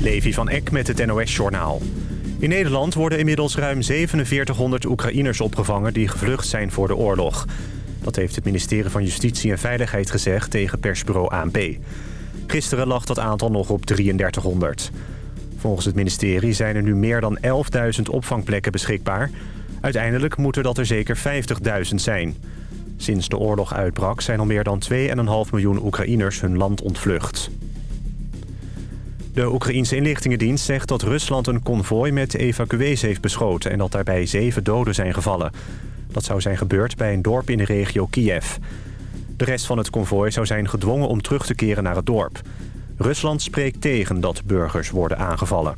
Levi van Eck met het NOS-journaal. In Nederland worden inmiddels ruim 4700 Oekraïners opgevangen... die gevlucht zijn voor de oorlog. Dat heeft het ministerie van Justitie en Veiligheid gezegd tegen persbureau ANP. Gisteren lag dat aantal nog op 3300. Volgens het ministerie zijn er nu meer dan 11.000 opvangplekken beschikbaar. Uiteindelijk moeten dat er zeker 50.000 zijn. Sinds de oorlog uitbrak zijn al meer dan 2,5 miljoen Oekraïners hun land ontvlucht. De Oekraïense inlichtingendienst zegt dat Rusland een konvooi met evacuees heeft beschoten... en dat daarbij zeven doden zijn gevallen. Dat zou zijn gebeurd bij een dorp in de regio Kiev. De rest van het konvooi zou zijn gedwongen om terug te keren naar het dorp. Rusland spreekt tegen dat burgers worden aangevallen.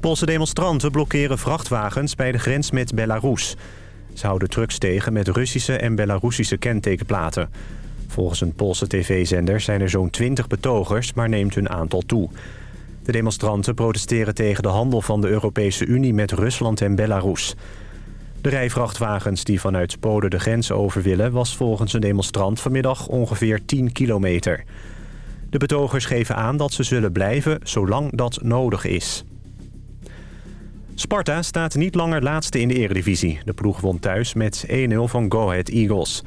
Poolse demonstranten blokkeren vrachtwagens bij de grens met Belarus. Ze houden trucks tegen met Russische en Belarussische kentekenplaten. Volgens een Poolse tv-zender zijn er zo'n 20 betogers, maar neemt hun aantal toe. De demonstranten protesteren tegen de handel van de Europese Unie met Rusland en Belarus. De rijvrachtwagens die vanuit Polen de grens over willen... was volgens een demonstrant vanmiddag ongeveer 10 kilometer. De betogers geven aan dat ze zullen blijven zolang dat nodig is. Sparta staat niet langer laatste in de eredivisie. De ploeg won thuis met 1-0 van Go Ahead Eagles.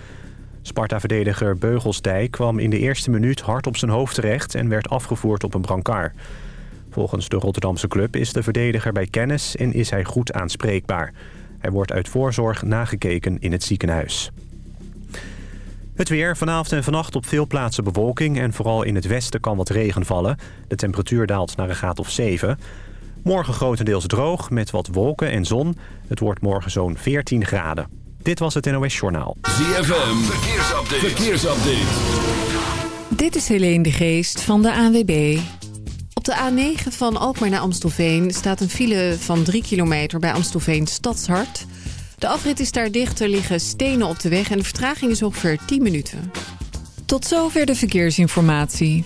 Sparta-verdediger Beugelsdijk kwam in de eerste minuut hard op zijn hoofd terecht... en werd afgevoerd op een brancard. Volgens de Rotterdamse club is de verdediger bij kennis en is hij goed aanspreekbaar. Hij wordt uit voorzorg nagekeken in het ziekenhuis. Het weer. Vanavond en vannacht op veel plaatsen bewolking... en vooral in het westen kan wat regen vallen. De temperatuur daalt naar een graad of 7. Morgen grotendeels droog met wat wolken en zon. Het wordt morgen zo'n 14 graden. Dit was het NOS Journaal. ZFM. Verkeersupdate. Verkeersupdate. Dit is Helene de Geest van de ANWB. Op de A9 van Alkmaar naar Amstelveen staat een file van 3 kilometer bij Amstelveen Stadshart. De afrit is daar dicht, er liggen stenen op de weg en de vertraging is ongeveer 10 minuten. Tot zover de verkeersinformatie.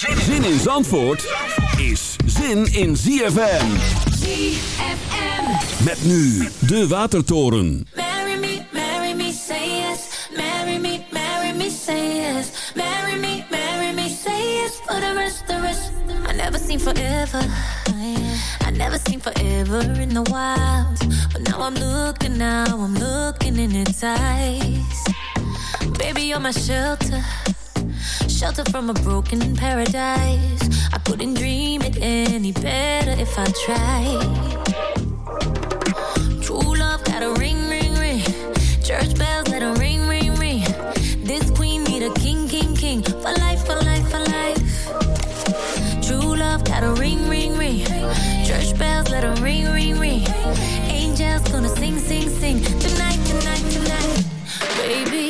Zin in Zandvoort is zin in ZFM. ZFM. Met nu de Watertoren. Marry me, marry me, say yes. Marry me, marry me, say yes. Marry me, marry me, say yes. For the rest, the rest. I never seen forever. I never seen forever in the wild. But now I'm looking, now I'm looking in its eyes. Baby, you're my shelter. Shelter from a broken paradise. I couldn't dream it any better if I tried. True love got a ring, ring, ring. Church bells let a ring, ring, ring. This queen need a king, king, king. For life, for life, for life. True love got a ring, ring, ring. Church bells let a ring, ring, ring. Angels gonna sing, sing, sing. Tonight, tonight, tonight. Baby.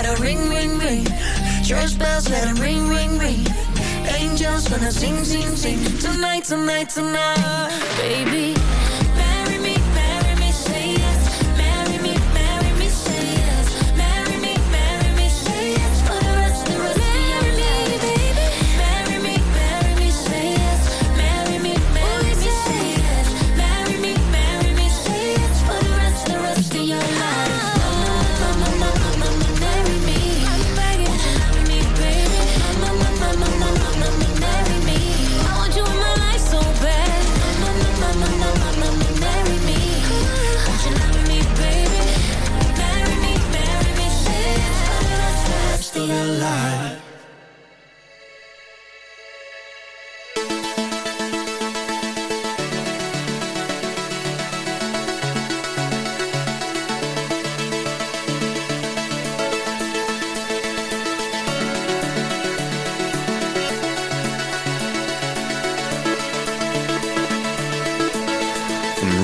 True love ring, ring, ring. Church bells let 'em ring, ring, ring. Angels gonna sing, sing, sing. Tonight, tonight, tonight. Baby,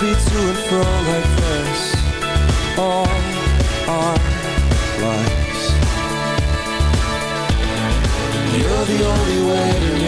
Be to and fro like this All our lives. You're the only way to me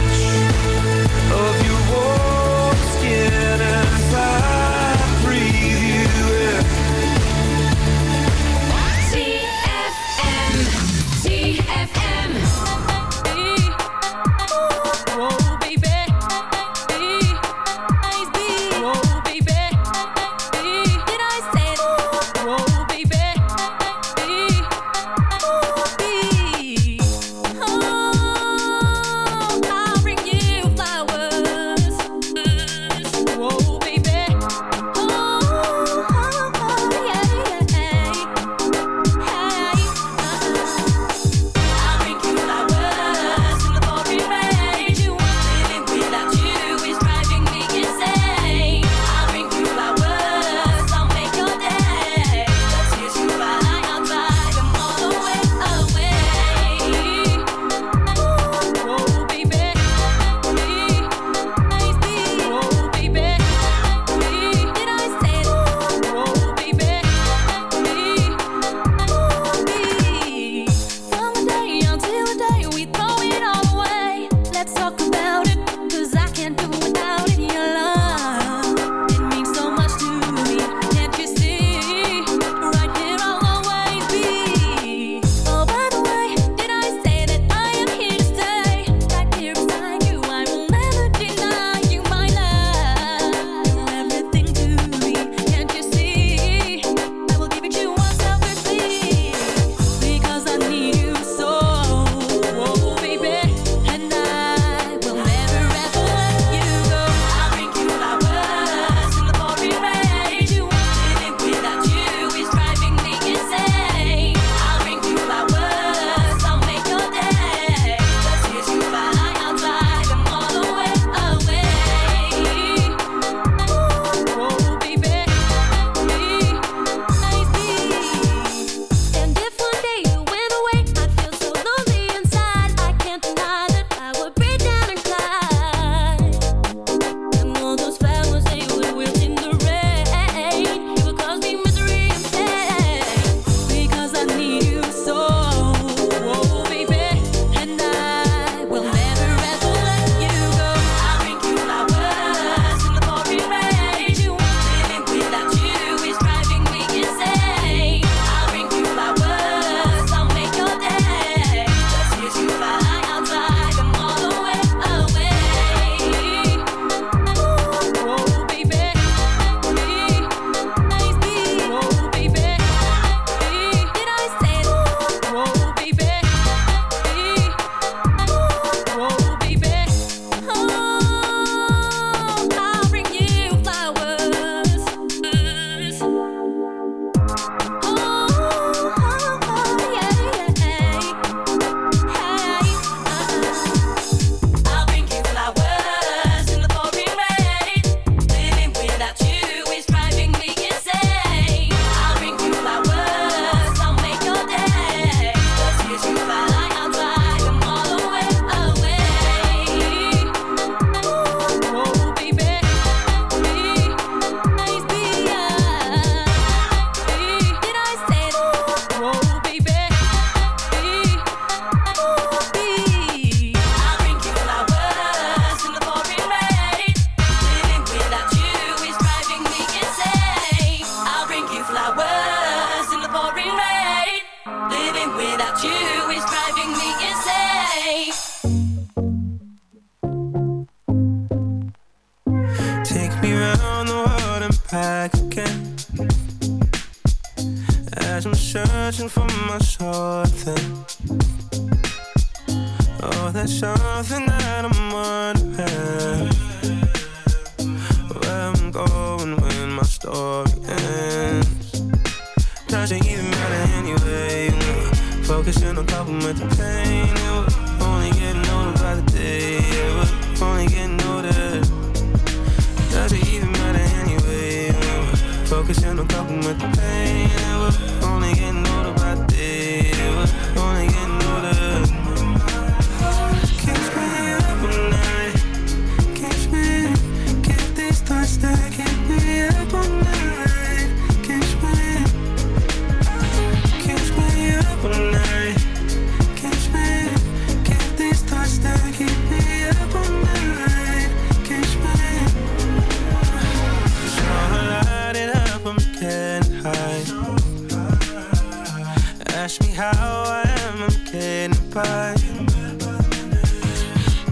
bad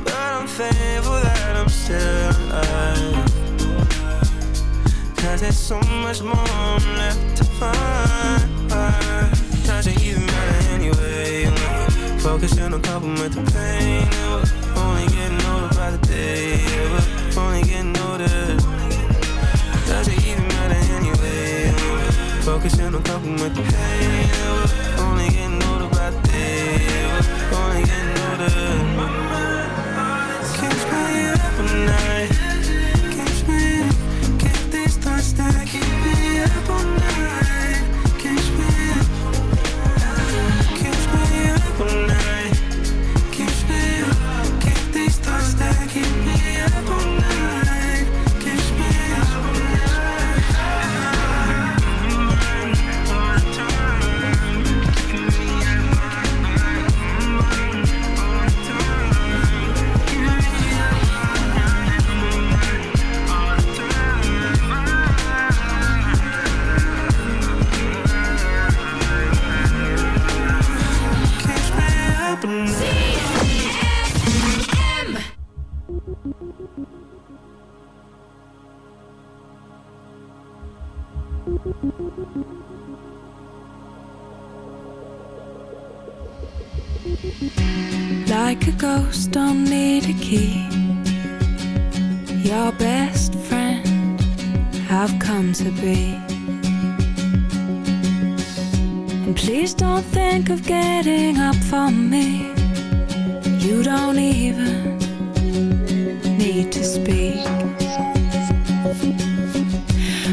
But I'm thankful that I'm still alive. Cause there's so much more left to find. Does it even matter anyway Focus on coping with the pain yeah, Only getting older by the day yeah, Only getting older. Does it even matter anyway Focus on coping with the pain yeah, Only getting older by the day Keep me up all night.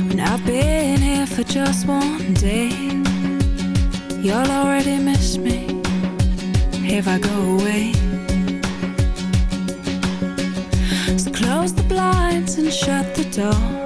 When I've been here for just one day You'll already miss me. If I go away. So close the blinds and shut the door.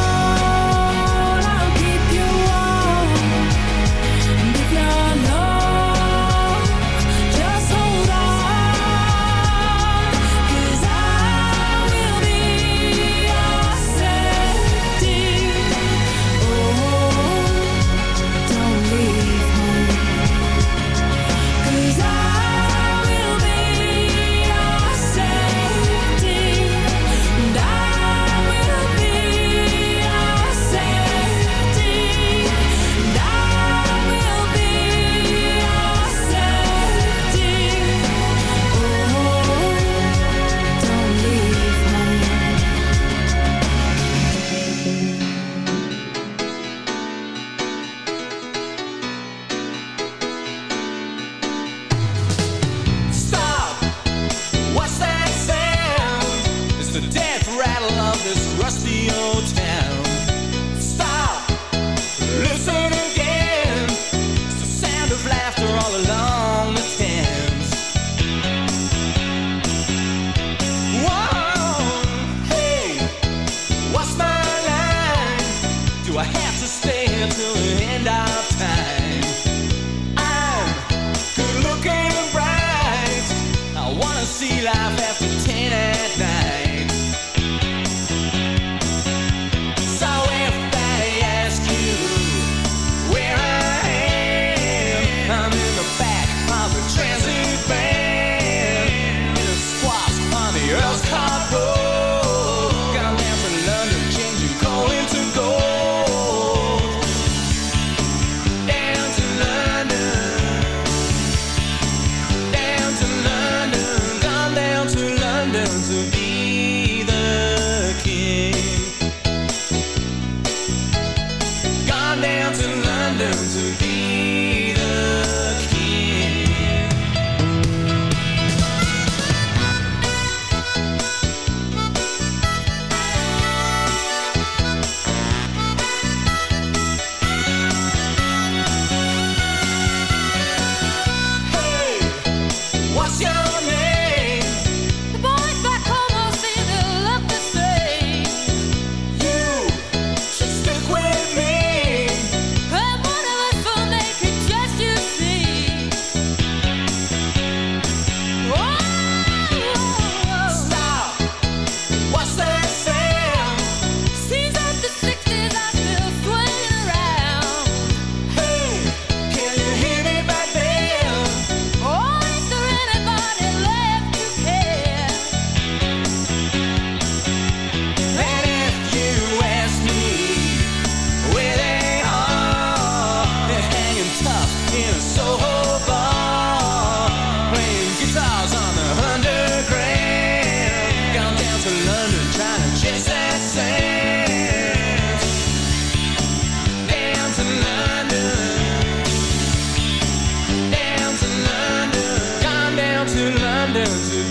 to London to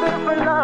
live for love.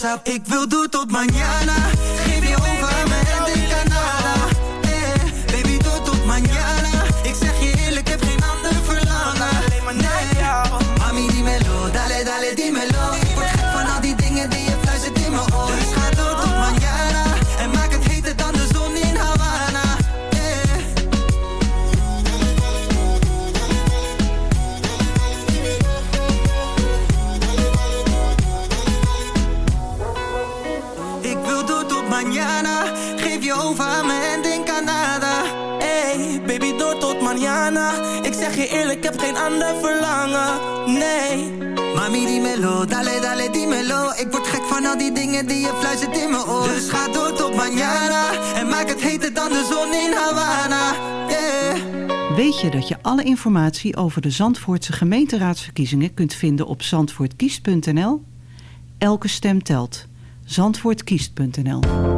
WhatsApp. Ik wil door tot mañana. Geef je over aan me en denk aan nada. Baby, door tot mañana. Ik zeg je eerlijk, ik heb geen ander verlangen. Nee. Mami, dimelo, dale, dale, dimelo. Ik word gek van al die dingen die je fluistert in mijn oor. Dus ga door tot mañana. En maak het heter dan de zon in Havana. Weet je dat je alle informatie over de Zandvoortse gemeenteraadsverkiezingen kunt vinden op zandvoortkiest.nl? Elke stem telt. Zandvoortkiest.nl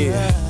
Yeah.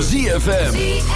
ZFM.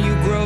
you grow